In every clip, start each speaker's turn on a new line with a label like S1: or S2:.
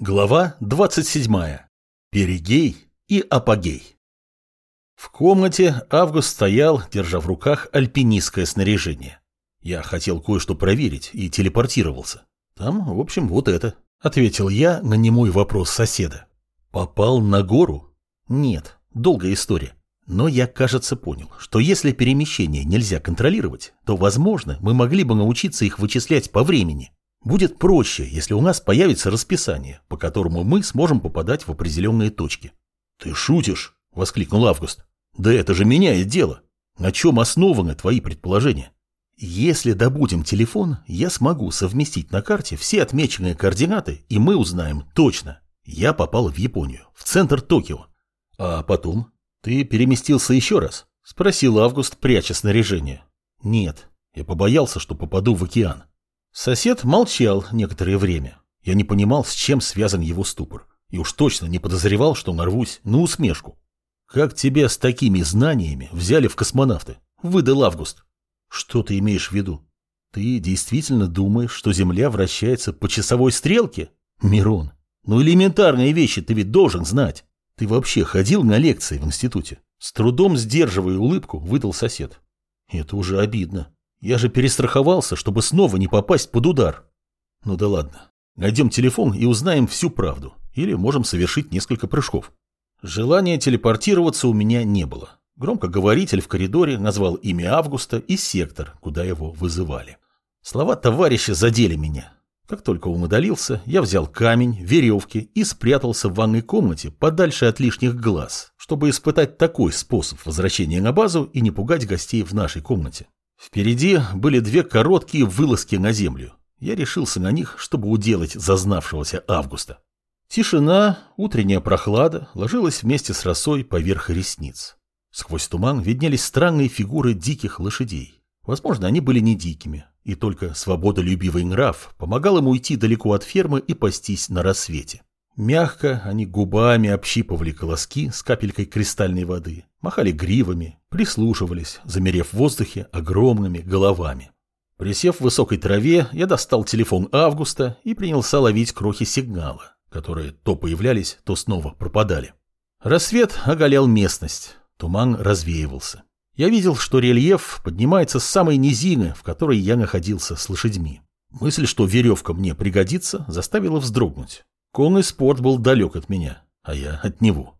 S1: Глава 27. Перигей и апогей. В комнате Август стоял, держа в руках альпинистское снаряжение. Я хотел кое-что проверить и телепортировался. Там, в общем, вот это, ответил я на немой вопрос соседа. Попал на гору? Нет, долгая история. Но я, кажется, понял, что если перемещение нельзя контролировать, то, возможно, мы могли бы научиться их вычислять по времени. Будет проще, если у нас появится расписание, по которому мы сможем попадать в определенные точки. «Ты шутишь?» – воскликнул Август. «Да это же меняет дело. На чем основаны твои предположения?» «Если добудем телефон, я смогу совместить на карте все отмеченные координаты, и мы узнаем точно. Я попал в Японию, в центр Токио. А потом? Ты переместился еще раз?» – спросил Август, пряча снаряжение. «Нет, я побоялся, что попаду в океан. Сосед молчал некоторое время. Я не понимал, с чем связан его ступор. И уж точно не подозревал, что нарвусь на усмешку. «Как тебя с такими знаниями взяли в космонавты?» – выдал Август. «Что ты имеешь в виду? Ты действительно думаешь, что Земля вращается по часовой стрелке? Мирон, ну элементарные вещи ты ведь должен знать. Ты вообще ходил на лекции в институте?» С трудом сдерживая улыбку, выдал сосед. «Это уже обидно. Я же перестраховался, чтобы снова не попасть под удар. Ну да ладно. Найдем телефон и узнаем всю правду. Или можем совершить несколько прыжков. Желания телепортироваться у меня не было. Громкоговоритель в коридоре назвал имя Августа и сектор, куда его вызывали. Слова товарища задели меня. Как только он удалился, я взял камень, веревки и спрятался в ванной комнате подальше от лишних глаз, чтобы испытать такой способ возвращения на базу и не пугать гостей в нашей комнате. Впереди были две короткие вылазки на землю. Я решился на них, чтобы уделать зазнавшегося августа. Тишина, утренняя прохлада ложилась вместе с росой поверх ресниц. Сквозь туман виднелись странные фигуры диких лошадей. Возможно, они были не дикими, и только свободолюбивый нрав помогал им уйти далеко от фермы и пастись на рассвете. Мягко они губами общипывали колоски с капелькой кристальной воды, махали гривами, прислушивались, замерев в воздухе огромными головами. Присев в высокой траве, я достал телефон Августа и принялся ловить крохи сигнала, которые то появлялись, то снова пропадали. Рассвет оголял местность, туман развеивался. Я видел, что рельеф поднимается с самой низины, в которой я находился с лошадьми. Мысль, что веревка мне пригодится, заставила вздрогнуть. Конный спорт был далек от меня, а я от него.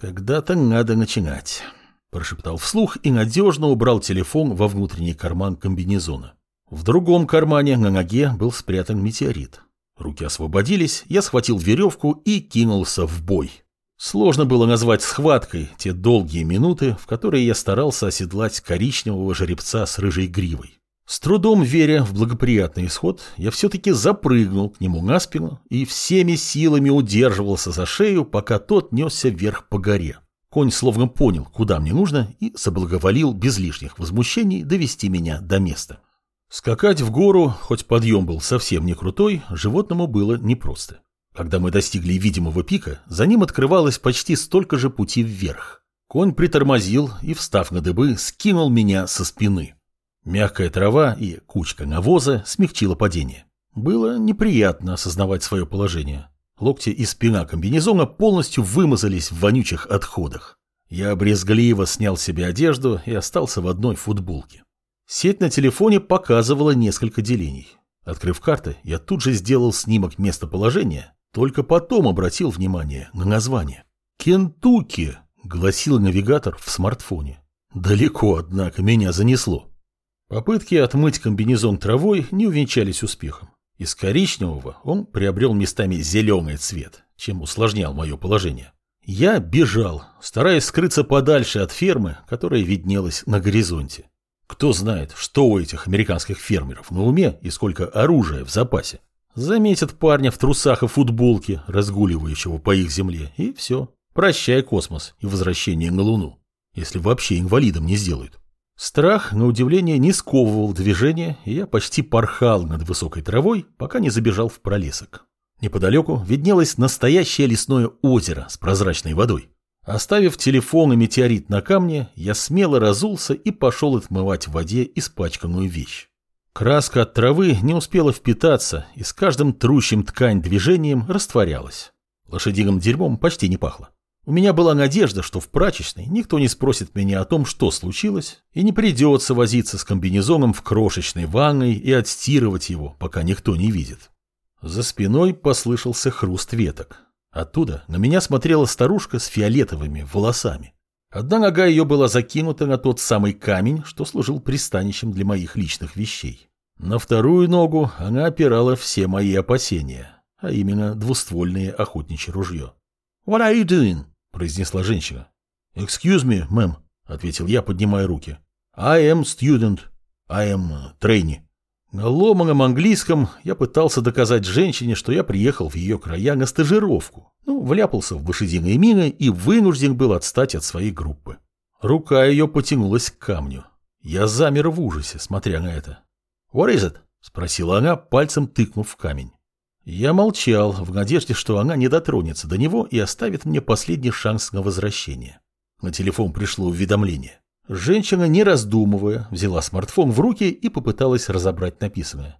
S1: «Когда-то надо начинать», – прошептал вслух и надежно убрал телефон во внутренний карман комбинезона. В другом кармане на ноге был спрятан метеорит. Руки освободились, я схватил веревку и кинулся в бой. Сложно было назвать схваткой те долгие минуты, в которые я старался оседлать коричневого жеребца с рыжей гривой. С трудом веря в благоприятный исход, я все-таки запрыгнул к нему на спину и всеми силами удерживался за шею, пока тот несся вверх по горе. Конь словно понял, куда мне нужно, и соблаговолил без лишних возмущений довести меня до места. Скакать в гору, хоть подъем был совсем не крутой, животному было непросто. Когда мы достигли видимого пика, за ним открывалось почти столько же пути вверх. Конь притормозил и, встав на дыбы, скинул меня со спины. Мягкая трава и кучка навоза смягчила падение. Было неприятно осознавать свое положение. Локти и спина комбинезона полностью вымазались в вонючих отходах. Я брезгливо снял себе одежду и остался в одной футболке. Сеть на телефоне показывала несколько делений. Открыв карты, я тут же сделал снимок местоположения, только потом обратил внимание на название. «Кентукки», — гласил навигатор в смартфоне. Далеко, однако, меня занесло. Попытки отмыть комбинезон травой не увенчались успехом. Из коричневого он приобрел местами зеленый цвет, чем усложнял мое положение. Я бежал, стараясь скрыться подальше от фермы, которая виднелась на горизонте. Кто знает, что у этих американских фермеров на уме и сколько оружия в запасе. Заметят парня в трусах и футболке, разгуливающего по их земле, и все. Прощай космос и возвращение на Луну. Если вообще инвалидом не сделают. Страх, на удивление, не сковывал движение, и я почти порхал над высокой травой, пока не забежал в пролесок. Неподалеку виднелось настоящее лесное озеро с прозрачной водой. Оставив телефон и метеорит на камне, я смело разулся и пошел отмывать в воде испачканную вещь. Краска от травы не успела впитаться и с каждым трущим ткань движением растворялась. Лошадиным дерьмом почти не пахло. У меня была надежда, что в прачечной никто не спросит меня о том, что случилось, и не придется возиться с комбинезоном в крошечной ванной и отстирывать его, пока никто не видит. За спиной послышался хруст веток. Оттуда на меня смотрела старушка с фиолетовыми волосами. Одна нога ее была закинута на тот самый камень, что служил пристанищем для моих личных вещей. На вторую ногу она опирала все мои опасения, а именно двуствольное охотничье ружье. «What are you doing?» – произнесла женщина. «Excuse me, мэм», – ответил я, поднимая руки. «I am student. I am trainee». На ломаном английском я пытался доказать женщине, что я приехал в ее края на стажировку. Ну, вляпался в лошадиные мины и вынужден был отстать от своей группы. Рука ее потянулась к камню. Я замер в ужасе, смотря на это. «What is it?» – спросила она, пальцем тыкнув в камень. Я молчал, в надежде, что она не дотронется до него и оставит мне последний шанс на возвращение. На телефон пришло уведомление. Женщина, не раздумывая, взяла смартфон в руки и попыталась разобрать написанное.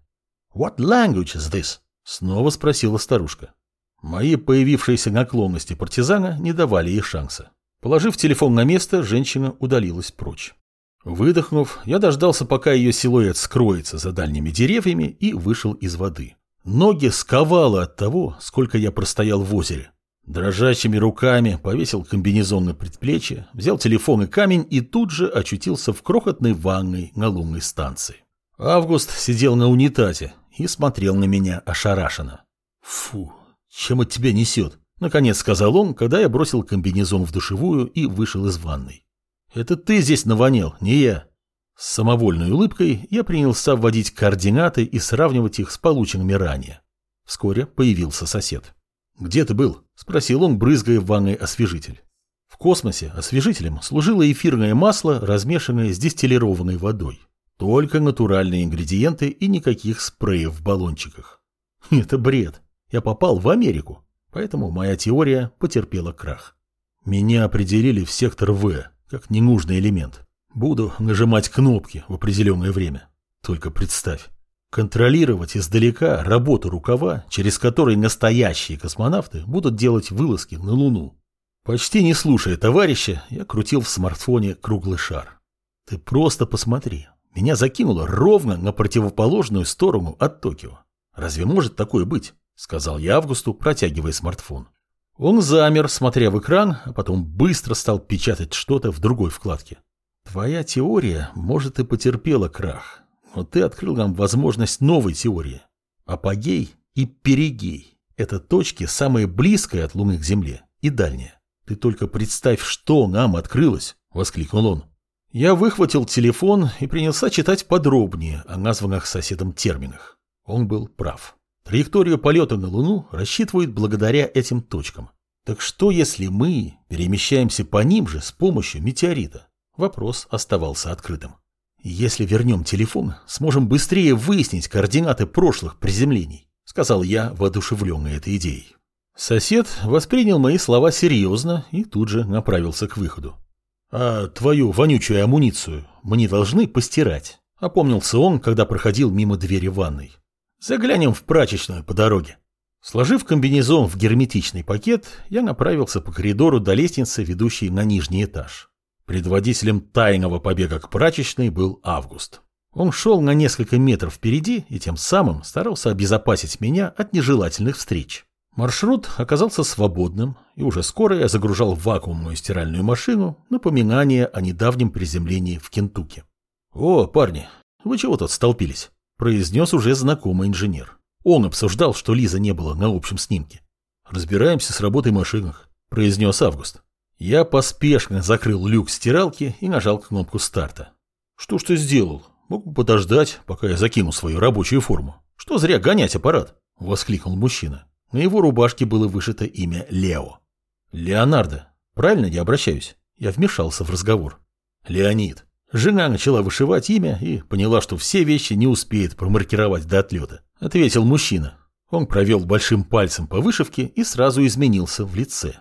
S1: «What language is this?» – снова спросила старушка. Мои появившиеся наклонности партизана не давали ей шанса. Положив телефон на место, женщина удалилась прочь. Выдохнув, я дождался, пока ее силуэт скроется за дальними деревьями и вышел из воды. Ноги сковало от того, сколько я простоял в озере. Дрожащими руками повесил комбинезон на предплечье, взял телефон и камень и тут же очутился в крохотной ванной на лунной станции. Август сидел на унитазе и смотрел на меня ошарашенно. «Фу, чем от тебя несет?» — наконец сказал он, когда я бросил комбинезон в душевую и вышел из ванной. «Это ты здесь навонял, не я». С самовольной улыбкой я принялся вводить координаты и сравнивать их с полученными ранее. Вскоре появился сосед. «Где ты был?» – спросил он, брызгая в ванной освежитель. В космосе освежителем служило эфирное масло, размешанное с дистиллированной водой. Только натуральные ингредиенты и никаких спреев в баллончиках. Это бред. Я попал в Америку, поэтому моя теория потерпела крах. Меня определили в сектор В, как ненужный элемент. Буду нажимать кнопки в определенное время. Только представь, Контролировать издалека работу рукава, через который настоящие космонавты будут делать вылазки на Луну. Почти не слушая товарища, я крутил в смартфоне круглый шар. Ты просто посмотри. Меня закинуло ровно на противоположную сторону от Токио. Разве может такое быть? Сказал я Августу, протягивая смартфон. Он замер, смотря в экран, а потом быстро стал печатать что-то в другой вкладке. Твоя теория, может, и потерпела крах, но ты открыл нам возможность новой теории. Апогей и перигей – это точки, самые близкие от Луны к Земле и дальние. Ты только представь, что нам открылось, – воскликнул он. Я выхватил телефон и принялся читать подробнее о названных соседом терминах. Он был прав. Траекторию полета на Луну рассчитывают благодаря этим точкам. Так что, если мы перемещаемся по ним же с помощью метеорита? Вопрос оставался открытым. «Если вернем телефон, сможем быстрее выяснить координаты прошлых приземлений», сказал я, воодушевленный этой идеей. Сосед воспринял мои слова серьезно и тут же направился к выходу. «А твою вонючую амуницию мне должны постирать», опомнился он, когда проходил мимо двери ванной. «Заглянем в прачечную по дороге». Сложив комбинезон в герметичный пакет, я направился по коридору до лестницы, ведущей на нижний этаж. Предводителем тайного побега к прачечной был Август. Он шел на несколько метров впереди и тем самым старался обезопасить меня от нежелательных встреч. Маршрут оказался свободным, и уже скоро я загружал в вакуумную стиральную машину напоминание о недавнем приземлении в Кентукки. «О, парни, вы чего тут столпились?» – произнес уже знакомый инженер. Он обсуждал, что Лиза не было на общем снимке. «Разбираемся с работой машинах», – произнес Август. Я поспешно закрыл люк стиралки и нажал кнопку старта. Что ж ты сделал? Мог бы подождать, пока я закину свою рабочую форму. Что зря гонять аппарат? Воскликнул мужчина. На его рубашке было вышито имя Лео. Леонардо. Правильно я обращаюсь? Я вмешался в разговор. Леонид. Жена начала вышивать имя и поняла, что все вещи не успеет промаркировать до отлета. Ответил мужчина. Он провел большим пальцем по вышивке и сразу изменился в лице.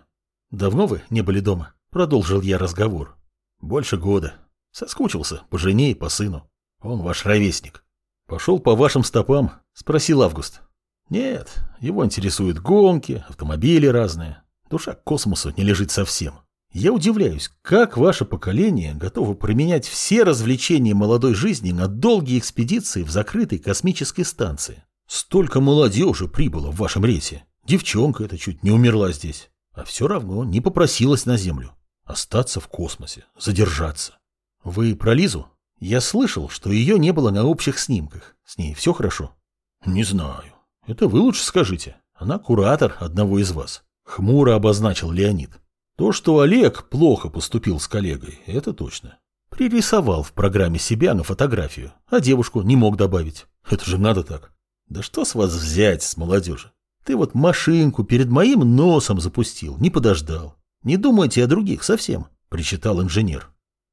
S1: «Давно вы не были дома?» – продолжил я разговор. «Больше года. Соскучился по жене и по сыну. Он ваш ровесник». Пошел по вашим стопам? Спросил Август. Нет, его интересуют гонки, автомобили разные. Душа к космосу не лежит совсем. Я удивляюсь, как ваше поколение готово променять все развлечения молодой жизни на долгие экспедиции в закрытой космической станции. Столько молодежи прибыло в вашем рейсе. Девчонка эта чуть не умерла здесь, а все равно не попросилась на Землю. Остаться в космосе, задержаться. Вы про Лизу? Я слышал, что ее не было на общих снимках. С ней все хорошо? Не знаю. Это вы лучше скажите. Она куратор одного из вас. Хмуро обозначил Леонид. То, что Олег плохо поступил с коллегой, это точно. Пририсовал в программе себя на фотографию, а девушку не мог добавить. Это же надо так. Да что с вас взять, с молодежи? Ты вот машинку перед моим носом запустил, не подождал. Не думайте о других совсем, причитал инженер.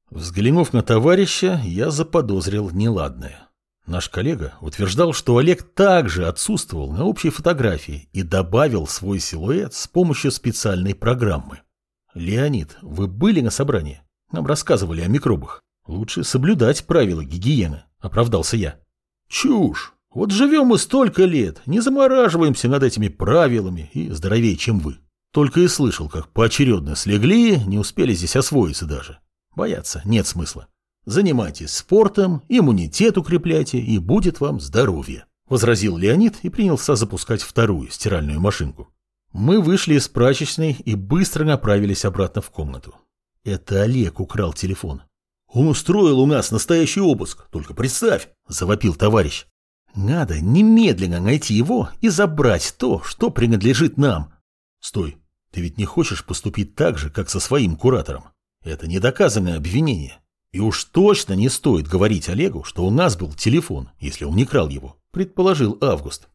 S1: Взглянув на товарища, я заподозрил неладное. Наш коллега утверждал, что Олег также отсутствовал на общей фотографии и добавил свой силуэт с помощью специальной программы. «Леонид, вы были на собрании? Нам рассказывали о микробах. Лучше соблюдать правила гигиены», — оправдался я. «Чушь! Вот живем мы столько лет, не замораживаемся над этими правилами и здоровее, чем вы. Только и слышал, как поочередно слегли, не успели здесь освоиться даже. Бояться нет смысла. Занимайтесь спортом, иммунитет укрепляйте, и будет вам здоровье», — возразил Леонид и принялся запускать вторую стиральную машинку. Мы вышли из прачечной и быстро направились обратно в комнату. Это Олег украл телефон. «Он устроил у нас настоящий обыск, только представь!» – завопил товарищ. Надо немедленно найти его и забрать то, что принадлежит нам. Стой, ты ведь не хочешь поступить так же, как со своим куратором. Это недоказанное обвинение. И уж точно не стоит говорить Олегу, что у нас был телефон, если он не крал его, предположил Август.